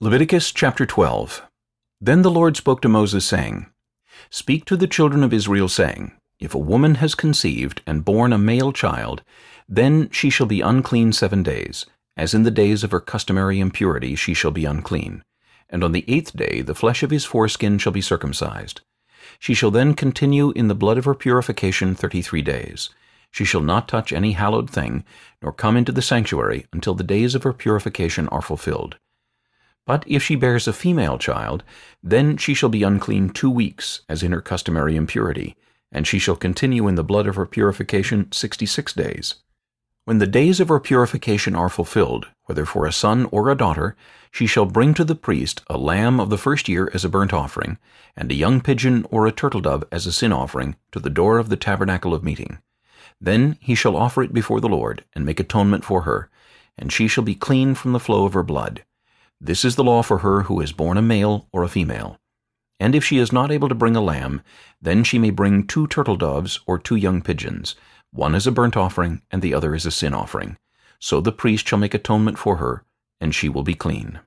Leviticus chapter 12 Then the Lord spoke to Moses, saying, Speak to the children of Israel, saying, If a woman has conceived and borne a male child, then she shall be unclean seven days, as in the days of her customary impurity she shall be unclean. And on the eighth day the flesh of his foreskin shall be circumcised. She shall then continue in the blood of her purification thirty-three days. She shall not touch any hallowed thing, nor come into the sanctuary until the days of her purification are fulfilled. But if she bears a female child, then she shall be unclean two weeks, as in her customary impurity, and she shall continue in the blood of her purification sixty-six days. When the days of her purification are fulfilled, whether for a son or a daughter, she shall bring to the priest a lamb of the first year as a burnt offering, and a young pigeon or a turtle-dove as a sin offering, to the door of the tabernacle of meeting. Then he shall offer it before the Lord, and make atonement for her, and she shall be clean from the flow of her blood. This is the law for her who is born a male or a female. And if she is not able to bring a lamb, then she may bring two turtle doves or two young pigeons, one as a burnt offering and the other as a sin offering. So the priest shall make atonement for her, and she will be clean.